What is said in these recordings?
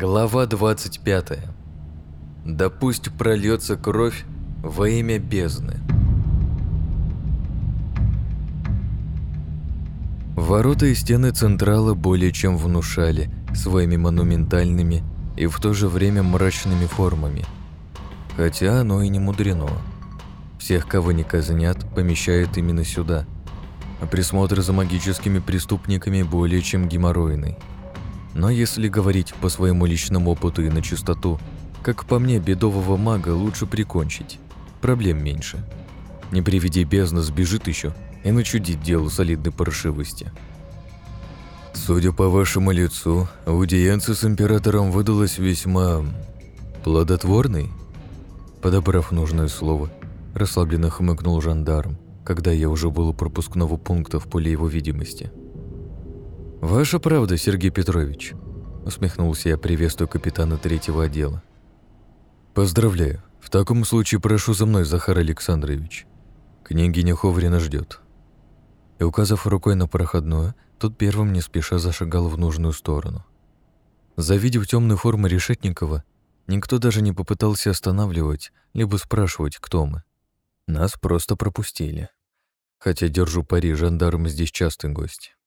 Глава 25. Да пусть прольется кровь во имя бездны. Ворота и стены Централа более чем внушали своими монументальными и в то же время мрачными формами. Хотя оно и не мудрено. Всех, кого не казнят, помещают именно сюда. А присмотр за магическими преступниками более чем геморройный. Но если говорить по своему личному опыту и на чистоту, как по мне, бедового мага лучше прикончить. Проблем меньше. Не приведи бездна сбежит еще и начудит делу солидной паршивости. Судя по вашему лицу, аудиенция с императором выдалась весьма... плодотворной? Подобрав нужное слово, расслабленно хмыкнул жандарм, когда я уже был у пропускного пункта в поле его видимости. «Ваша правда, Сергей Петрович», — усмехнулся я, приветствую капитана третьего отдела. «Поздравляю. В таком случае прошу за мной, Захар Александрович. Княгиня Ховрина ждет». И указав рукой на проходную, тот первым не спеша зашагал в нужную сторону. Завидев темную форму Решетникова, никто даже не попытался останавливать, либо спрашивать, кто мы. Нас просто пропустили. Хотя, держу пари, жандарм здесь частый гость.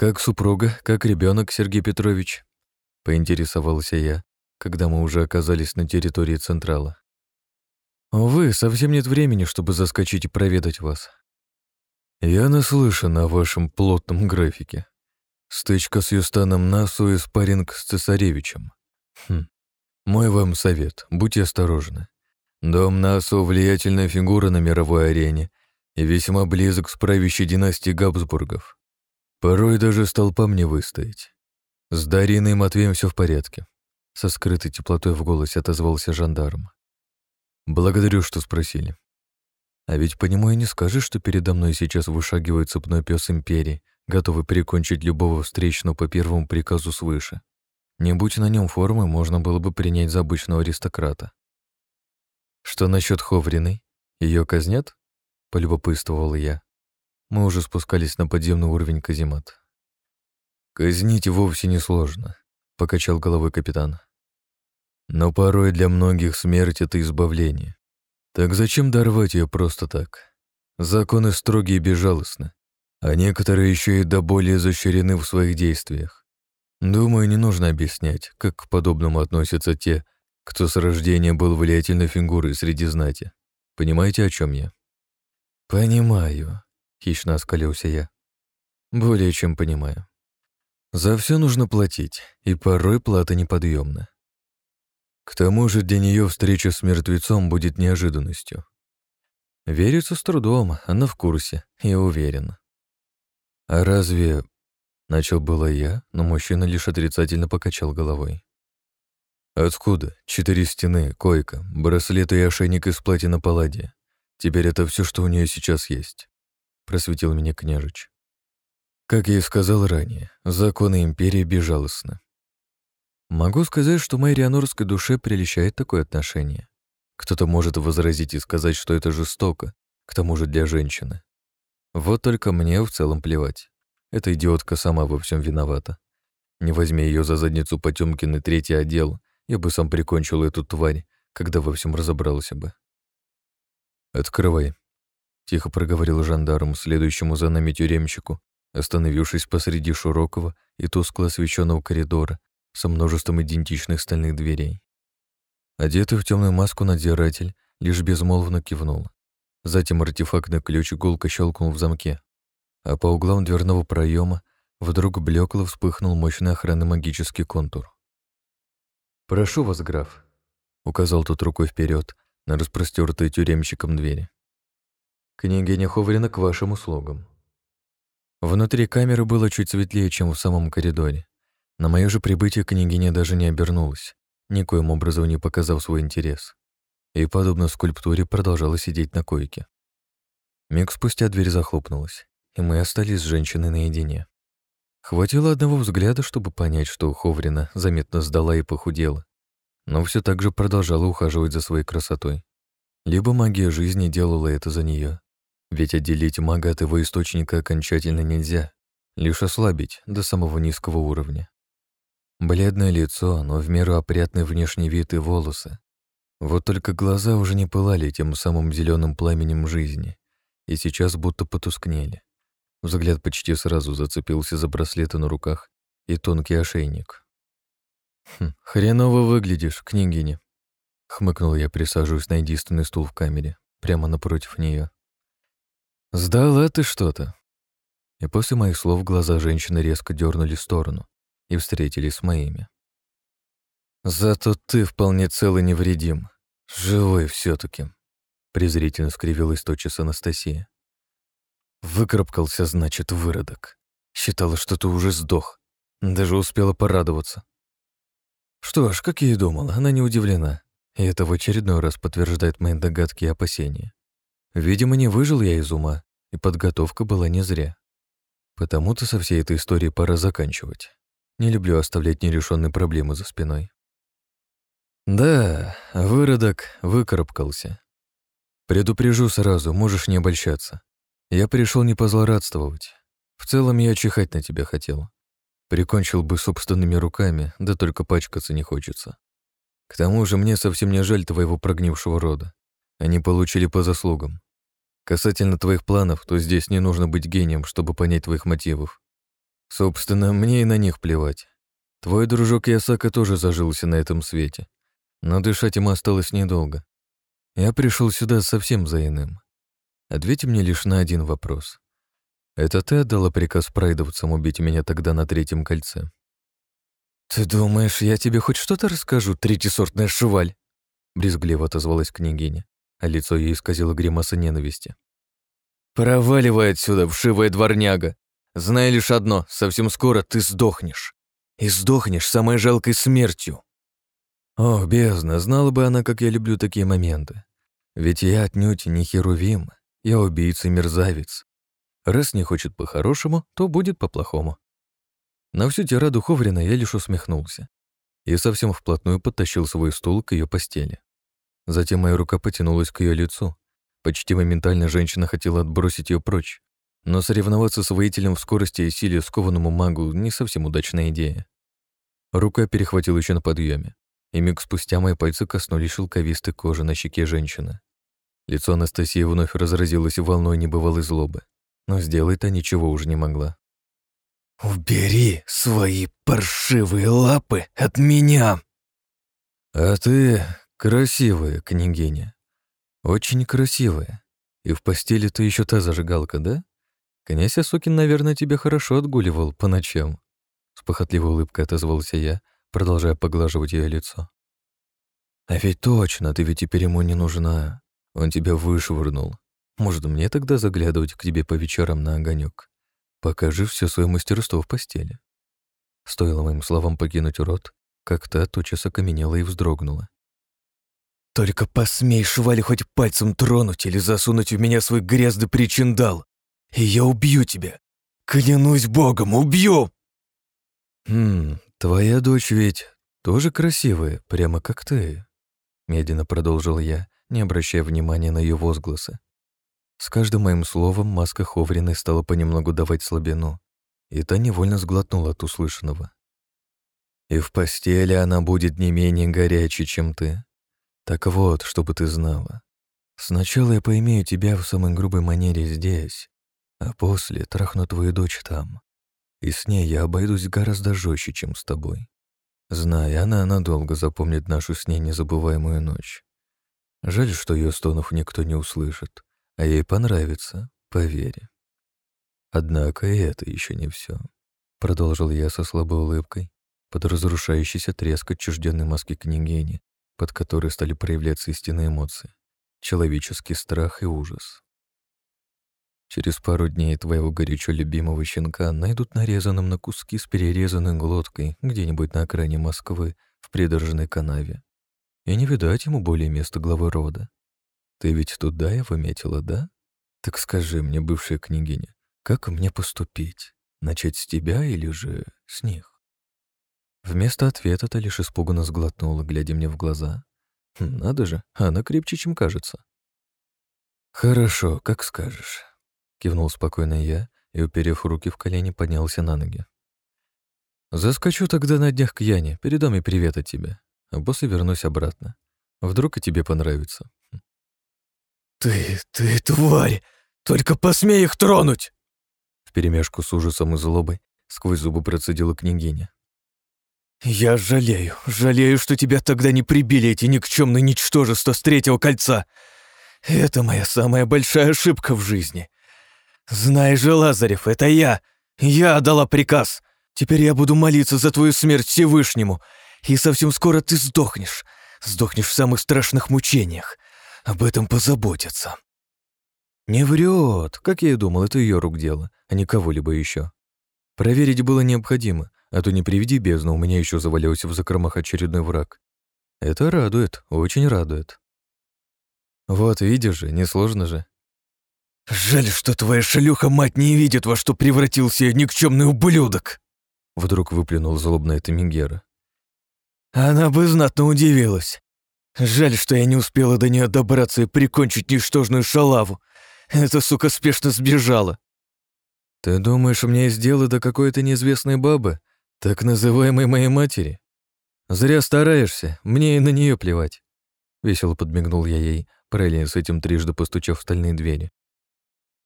«Как супруга, как ребенок, Сергей Петрович?» — поинтересовался я, когда мы уже оказались на территории Централа. «Увы, совсем нет времени, чтобы заскочить и проведать вас». «Я наслышан о вашем плотном графике. Стычка с Юстаном Насу и спарринг с Цесаревичем. Хм. Мой вам совет, будьте осторожны. Дом Насу — влиятельная фигура на мировой арене и весьма близок с правящей династией Габсбургов. Порой даже столпам не выстоять. С Дариной и Матвеем все в порядке. Со скрытой теплотой в голосе отозвался жандарм. Благодарю, что спросили. А ведь по нему и не скажешь, что передо мной сейчас вышагивает цепной пес Империи, готовый прикончить любого встречного по первому приказу свыше. Не будь на нем формы, можно было бы принять за обычного аристократа. Что насчет Ховриной? Ее казнят? Полюбопытствовал я. Мы уже спускались на подземный уровень каземат. «Казнить вовсе не сложно», — покачал головой капитан. «Но порой для многих смерть — это избавление. Так зачем дорвать ее просто так? Законы строгие и безжалостны, а некоторые еще и до более защищены в своих действиях. Думаю, не нужно объяснять, как к подобному относятся те, кто с рождения был влиятельной фигурой среди знати. Понимаете, о чем я? Понимаю, Хищно оскалился я. Более чем понимаю. За все нужно платить, и порой плата неподъемна. К тому же для нее встреча с мертвецом будет неожиданностью. Верится с трудом, она в курсе, я уверен. А разве... Начал было я, но мужчина лишь отрицательно покачал головой. Откуда? Четыре стены, койка, браслет и ошейник из платина палладия. Теперь это все, что у нее сейчас есть просветил меня княжич. Как я и сказал ранее, законы империи безжалостны. Могу сказать, что моей рианорской душе прельщает такое отношение. Кто-то может возразить и сказать, что это жестоко, к тому же для женщины. Вот только мне в целом плевать. Эта идиотка сама во всем виновата. Не возьми ее за задницу Потемкин и третий отдел, я бы сам прикончил эту тварь, когда во всем разобрался бы. «Открывай», Тихо проговорил жандарм, следующему за нами тюремщику, остановившись посреди широкого и тускло освещенного коридора со множеством идентичных стальных дверей. Одетый в темную маску надзиратель лишь безмолвно кивнул. Затем артефактный ключ гулко щелкнул в замке, а по углам дверного проема вдруг блекло вспыхнул мощный охранный магический контур. «Прошу вас, граф», — указал тот рукой вперед на распростертые тюремщиком двери. Княгиня Ховрина к вашим услугам. Внутри камеры было чуть светлее, чем в самом коридоре. На мое же прибытие княгиня даже не обернулась, никоим образом не показав свой интерес. И, подобно скульптуре, продолжала сидеть на койке. Миг спустя дверь захлопнулась, и мы остались с женщиной наедине. Хватило одного взгляда, чтобы понять, что Ховрина заметно сдала и похудела, но все так же продолжала ухаживать за своей красотой. Либо магия жизни делала это за нее, ведь отделить мага от его источника окончательно нельзя, лишь ослабить до самого низкого уровня. Бледное лицо, но в меру опрятный внешний вид и волосы. Вот только глаза уже не пылали тем самым зеленым пламенем жизни, и сейчас будто потускнели. Взгляд почти сразу зацепился за браслеты на руках и тонкий ошейник. «Хм, «Хреново выглядишь, княгиня», — хмыкнул я, присаживаясь на единственный стул в камере, прямо напротив нее. «Сдала ты что-то». И после моих слов глаза женщины резко дернули в сторону и встретились с моими. «Зато ты вполне цел и невредим. Живой все таки презрительно скривилась тотчас Анастасия. «Выкарабкался, значит, выродок. Считала, что ты уже сдох. Даже успела порадоваться. Что ж, как я и думала, она не удивлена. И это в очередной раз подтверждает мои догадки и опасения. Видимо, не выжил я из ума, и подготовка была не зря. Потому-то со всей этой историей пора заканчивать. Не люблю оставлять нерешенные проблемы за спиной. Да, выродок выкарабкался. Предупрежу сразу, можешь не обольщаться. Я пришел не позлорадствовать. В целом я чихать на тебя хотел. Прикончил бы собственными руками, да только пачкаться не хочется. К тому же мне совсем не жаль твоего прогнившего рода. Они получили по заслугам. Касательно твоих планов, то здесь не нужно быть гением, чтобы понять твоих мотивов. Собственно, мне и на них плевать. Твой дружок Ясака тоже зажился на этом свете. Но дышать ему осталось недолго. Я пришел сюда совсем за иным. Ответь мне лишь на один вопрос. Это ты отдала приказ прайдовцам убить меня тогда на третьем кольце? Ты думаешь, я тебе хоть что-то расскажу, третьесортная шуваль? Брезгливо отозвалась княгиня, а лицо ей исказило гримаса ненависти. «Проваливай отсюда, вшивая дворняга! Знай лишь одно, совсем скоро ты сдохнешь. И сдохнешь самой жалкой смертью!» О, бездна, знала бы она, как я люблю такие моменты. Ведь я отнюдь не херувим, я убийца и мерзавец. Раз не хочет по-хорошему, то будет по-плохому. На всю тираду Ховрина я лишь усмехнулся и совсем вплотную подтащил свой стул к ее постели. Затем моя рука потянулась к ее лицу. Почти моментально женщина хотела отбросить ее прочь, но соревноваться с воителем в скорости и силе скованному магу не совсем удачная идея. Рука перехватила еще на подъеме, и миг спустя мои пальцы коснулись шелковистой кожи на щеке женщины. Лицо Анастасии вновь разразилось волной небывалой злобы но сделать-то ничего уже не могла. «Убери свои паршивые лапы от меня!» «А ты красивая, княгиня. Очень красивая. И в постели ты еще та зажигалка, да? Князь Осокин, наверное, тебя хорошо отгуливал по ночам». С похотливой улыбкой отозвался я, продолжая поглаживать ее лицо. «А ведь точно, ты ведь теперь ему не нужна. Он тебя вышвырнул. Может, мне тогда заглядывать к тебе по вечерам на огонек? Покажи все свое мастерство в постели. Стоило моим словам покинуть рот, как та тотчас окаменела и вздрогнула. «Только посмей, швали, хоть пальцем тронуть или засунуть в меня свой грязный причиндал, и я убью тебя! Клянусь богом, убью!» «Хм, твоя дочь ведь тоже красивая, прямо как ты», — медленно продолжил я, не обращая внимания на ее возгласы. С каждым моим словом маска Ховриной стала понемногу давать слабину, и та невольно сглотнула от услышанного. «И в постели она будет не менее горячей, чем ты. Так вот, чтобы ты знала. Сначала я поимею тебя в самой грубой манере здесь, а после трахну твою дочь там. И с ней я обойдусь гораздо жестче, чем с тобой. Знай, она надолго запомнит нашу с ней незабываемую ночь. Жаль, что ее стонов никто не услышит а ей понравится, поверь. Однако и это еще не все, продолжил я со слабой улыбкой, под разрушающийся треск отчужденной маски княгини, под которой стали проявляться истинные эмоции, человеческий страх и ужас. Через пару дней твоего горячо любимого щенка найдут нарезанным на куски с перерезанной глоткой где-нибудь на окраине Москвы в придорожной канаве. И не видать ему более места главы рода. Ты ведь туда его метила, да? Так скажи мне, бывшая княгиня, как мне поступить? Начать с тебя или же с них? Вместо ответа та лишь испуганно сглотнула, глядя мне в глаза. Хм, надо же, она крепче, чем кажется. «Хорошо, как скажешь», — кивнул спокойно я и, уперев руки в колени, поднялся на ноги. Заскочу тогда на днях к Яне, передам ей привет от тебя, а после вернусь обратно. Вдруг и тебе понравится. «Ты, ты тварь! Только посмей их тронуть!» Вперемешку с ужасом и злобой сквозь зубы процедила княгиня. «Я жалею, жалею, что тебя тогда не прибили эти никчемные ничтожества с третьего кольца. Это моя самая большая ошибка в жизни. Знаешь же, Лазарев, это я. Я дала приказ. Теперь я буду молиться за твою смерть Всевышнему, и совсем скоро ты сдохнешь. Сдохнешь в самых страшных мучениях. Об этом позаботятся». «Не врет, как я и думал, это ее рук дело, а не кого-либо еще. Проверить было необходимо, а то не приведи бездну, у меня еще завалился в закромах очередной враг. Это радует, очень радует. Вот, видишь же, несложно же. «Жаль, что твоя шлюха-мать не видит, во что превратился никчемный ублюдок!» Вдруг выплюнул злобная Тамингера. «Она бы знатно удивилась. Жаль, что я не успела до нее добраться и прикончить ничтожную шалаву. Эта сука спешно сбежала. Ты думаешь, у меня есть дело до какой-то неизвестной бабы, так называемой моей матери? Зря стараешься, мне и на нее плевать. Весело подмигнул я ей, параллельно с этим трижды постучав в стальные двери.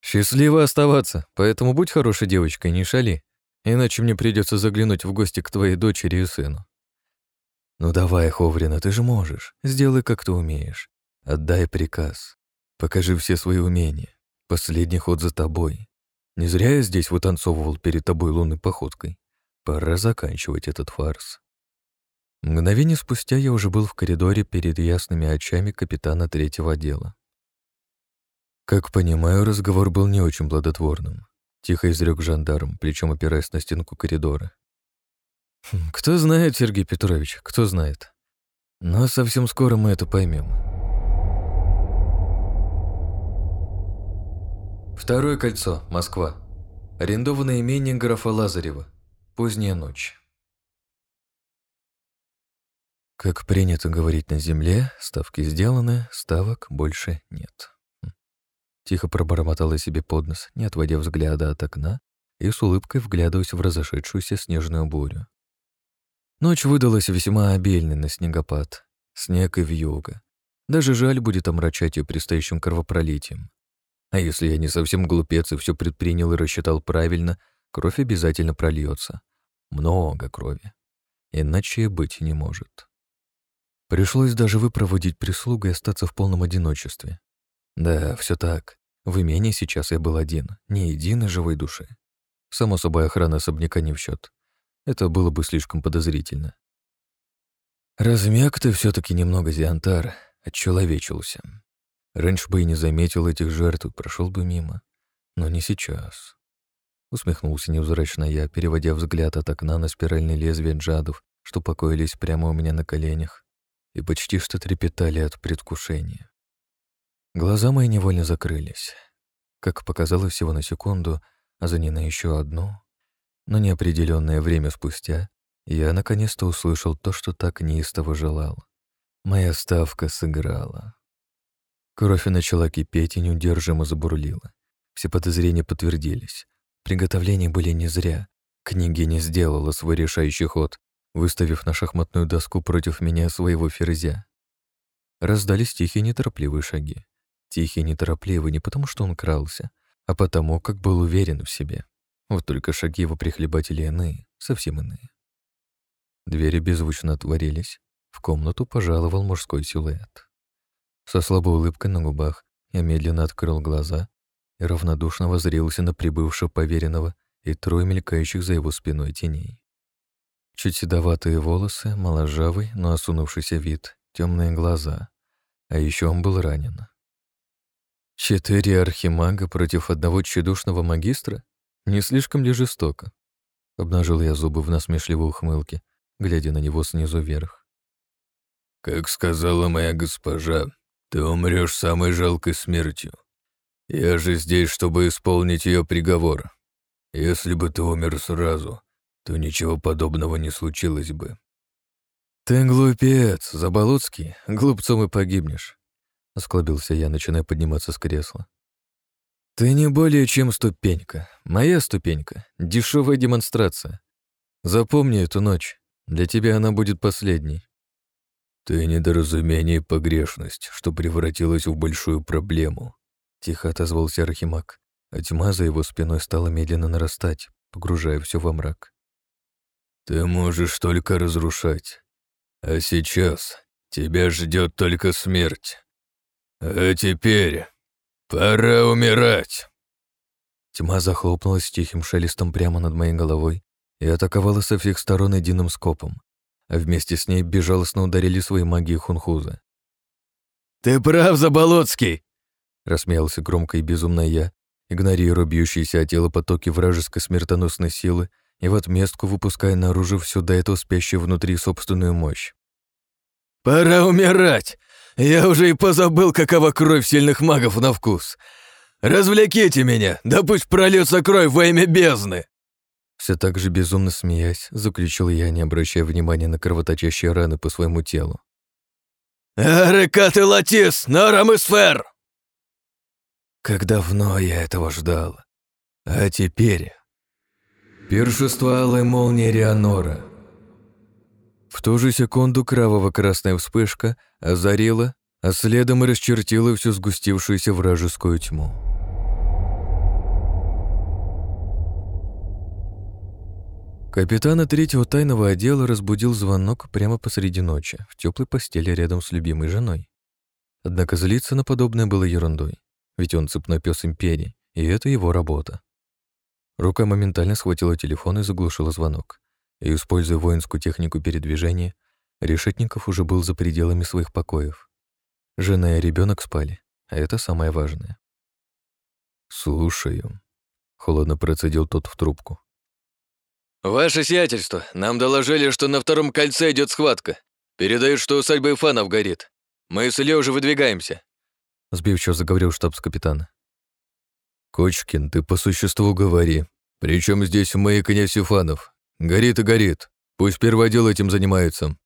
«Счастливо оставаться, поэтому будь хорошей девочкой, не шали, иначе мне придется заглянуть в гости к твоей дочери и сыну». «Ну давай, Ховрина, ты же можешь. Сделай, как ты умеешь. Отдай приказ. Покажи все свои умения. Последний ход за тобой. Не зря я здесь вытанцовывал перед тобой лунной походкой. Пора заканчивать этот фарс». Мгновение спустя я уже был в коридоре перед ясными очами капитана третьего отдела. Как понимаю, разговор был не очень плодотворным. Тихо изрек жандарм, плечом опираясь на стенку коридора. Хм, кто знает, Сергей Петрович, кто знает. Но совсем скоро мы это поймем. Второе кольцо, Москва. Арендованное имение графа Лазарева. Поздняя ночь. Как принято говорить на земле, ставки сделаны, ставок больше нет. Хм. Тихо пробормотала себе под нос, не отводя взгляда от окна и с улыбкой вглядываясь в разошедшуюся снежную бурю. Ночь выдалась весьма обильной на снегопад. Снег и вьюга. Даже жаль будет омрачать ее предстоящим кровопролитием. А если я не совсем глупец и все предпринял и рассчитал правильно, кровь обязательно прольется. Много крови. Иначе быть не может. Пришлось даже выпроводить прислугу и остаться в полном одиночестве. Да, все так. В имении сейчас я был один, ни единой живой души. Само собой, охрана особняка не в счет. Это было бы слишком подозрительно. Размяк ты все таки немного, Зиантар, отчеловечился. Раньше бы и не заметил этих жертв и прошел бы мимо. Но не сейчас. Усмехнулся невзрачно я, переводя взгляд от окна на спиральные лезвия джадов, что покоились прямо у меня на коленях, и почти что трепетали от предвкушения. Глаза мои невольно закрылись. Как показалось всего на секунду, а за ней на еще одну, но неопределенное время спустя я наконец-то услышал то, что так неистово желал. Моя ставка сыграла. Кровь начала кипеть и неудержимо забурлила. Все подозрения подтвердились. Приготовления были не зря. Княгиня сделала свой решающий ход, выставив на шахматную доску против меня своего ферзя. Раздались тихие неторопливые шаги. Тихие неторопливые не потому, что он крался, а потому, как был уверен в себе. Вот только шаги его прихлебатели иные, совсем иные. Двери беззвучно отворились. В комнату пожаловал мужской силуэт. Со слабой улыбкой на губах я медленно открыл глаза и равнодушно воззрелся на прибывшего поверенного и трое мелькающих за его спиной теней. Чуть седоватые волосы, моложавый, но осунувшийся вид, темные глаза. А еще он был ранен. Четыре архимага против одного тщедушного магистра? Не слишком ли жестоко? Обнажил я зубы в насмешливой ухмылке, глядя на него снизу вверх. «Как сказала моя госпожа, ты умрешь самой жалкой смертью. Я же здесь, чтобы исполнить ее приговор. Если бы ты умер сразу, то ничего подобного не случилось бы». «Ты глупец, Заболоцкий, глупцом и погибнешь», — осклабился я, начиная подниматься с кресла. Ты не более чем ступенька. Моя ступенька — дешевая демонстрация. Запомни эту ночь. Для тебя она будет последней. Ты недоразумение и погрешность, что превратилась в большую проблему. Тихо отозвался Архимаг, а тьма за его спиной стала медленно нарастать, погружая все во мрак. Ты можешь только разрушать. А сейчас тебя ждет только смерть. А теперь пора умирать. Тьма захлопнулась тихим шелестом прямо над моей головой и атаковала со всех сторон единым скопом, а вместе с ней безжалостно ударили свои магии хунхузы. «Ты прав, Заболоцкий!» — рассмеялся громко и безумно я, игнорируя бьющиеся от тела потоки вражеской смертоносной силы и в отместку выпуская наружу всю до этого спящую внутри собственную мощь. «Пора умирать! Я уже и позабыл, какова кровь сильных магов на вкус. Развлеките меня, да пусть прольется кровь во имя бездны!» Все так же безумно смеясь, заключил я, не обращая внимания на кровоточащие раны по своему телу. «Эрекат и Латис, Норам и Сфер!» Как давно я этого ждал. А теперь Пиршество алой молнии Рианора. В ту же секунду кроваво-красная вспышка озарила, а следом и расчертила всю сгустившуюся вражескую тьму. Капитана третьего тайного отдела разбудил звонок прямо посреди ночи, в теплой постели рядом с любимой женой. Однако злиться на подобное было ерундой, ведь он цепной пес империи, и это его работа. Рука моментально схватила телефон и заглушила звонок. И, используя воинскую технику передвижения, Решетников уже был за пределами своих покоев. Жена и ребенок спали, а это самое важное. «Слушаю», — холодно процедил тот в трубку. «Ваше сиятельство, нам доложили, что на втором кольце идет схватка. Передают, что усадьба Ифанов горит. Мы с Ильей уже выдвигаемся», — сбивчиво заговорил штабс-капитан. «Кочкин, ты по существу говори. Причем здесь мы и князь Юфанов? Горит и горит. Пусть первый отдел этим занимается».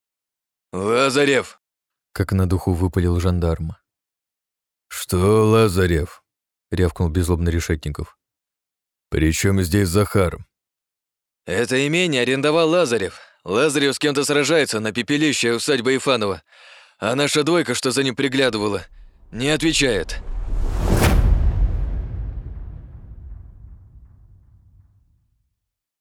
«Лазарев!» — как на духу выпалил жандарм. «Что Лазарев?» — рявкнул безлобно Решетников. «При чем здесь Захар?» «Это имение арендовал Лазарев. Лазарев с кем-то сражается на пепелище усадьбы Ифанова, а наша двойка, что за ним приглядывала, не отвечает.